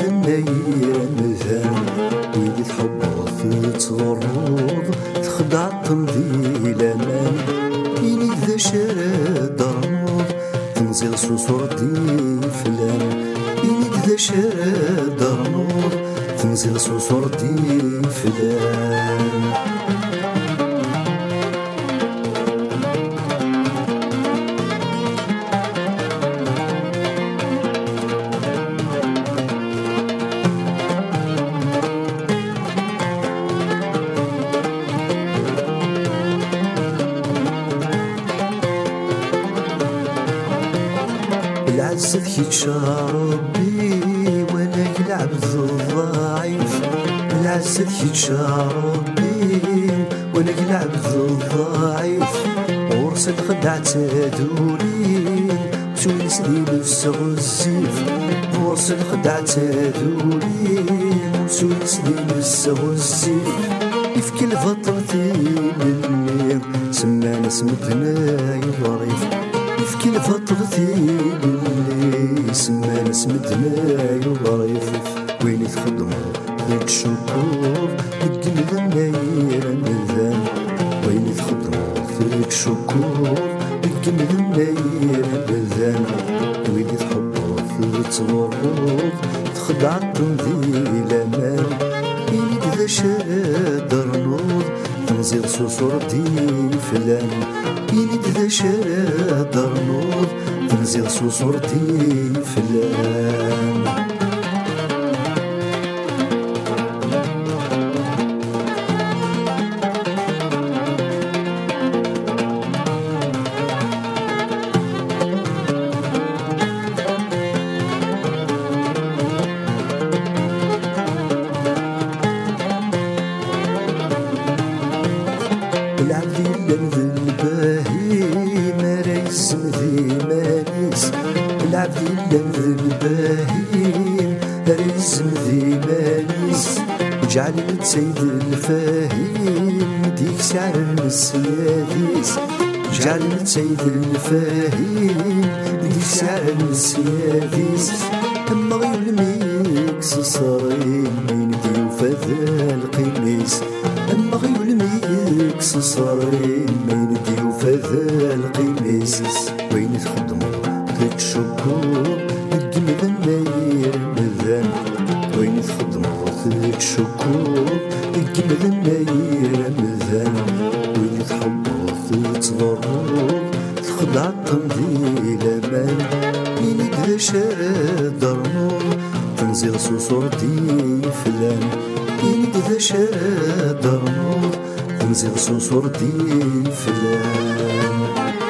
النير مثال ويدي تحبط تتغرض تخدع تمضي لامان إني ذا درنوض تنزل سوسور دي فلان إني ذا درنوض تنزل سوسور دي فلان كي ربي وأنا يلعب الضعيف العزة كي ربي وأنا يلعب الضعيف ورس الخدع تدولي وسوي سديد السغ الزيف ورس الخدع تدولي وسوي سديد السغ الزيف يفكي الفطرتي مني سمانا سمتنا يضريف يفكي الفطرتي سمان سمدنا يضريف وين تخدموا ذيك الشكور دق الناير مذان وين تخدموا ذيك الشكور دق الناير مذان وين تحبوا ذيك تورط تخدع التنذيل أمان يلي ذا شادر نوض تنزيل سوسور دي فلان يلي ذا شادر نوض تنزيل سوسور دي فلان العبد اللي الباهي ما ذي مانيس ريسم ذي سيد الفاهيم ديك سعر المسياديس جعل سيد الفاهيم ديك سعر من دي وفذا القميس من القميس تخدموا تتشكر الجمد النير مذان وين تحبوا تتضرر تخدع التنظيل أمان يلي ذا شادر نور تنزيل سوسور دي فلان يلي ذا شادر نور تنزيل سوسور دي فلان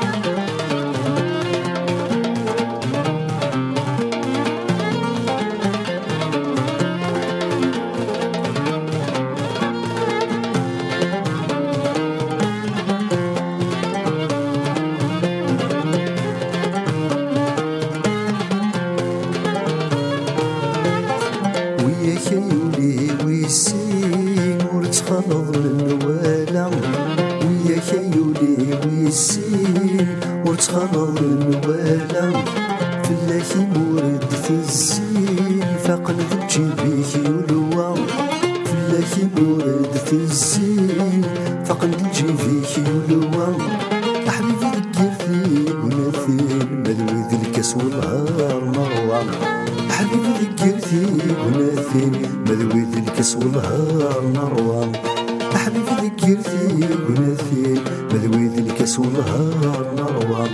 ورتخلط النوالا وياك يولي ويسين ورتخلط النوالا فلاكي مورد في الزين فقلب جيبيك يولوا فلاكي مورد في الزين فقلب جيبيك يولوا حبيبي ذكرتي وناثين مدوي ذي الكاس والهار ذكرتي وناثين مدوي ذي الكاس والهار مروان حبيبي ذكرتي وناثين مدوي ذي الكاس والهار مروان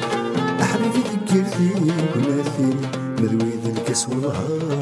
حبيبي ذكرتي وناثين مدوي ذي الكاس والهار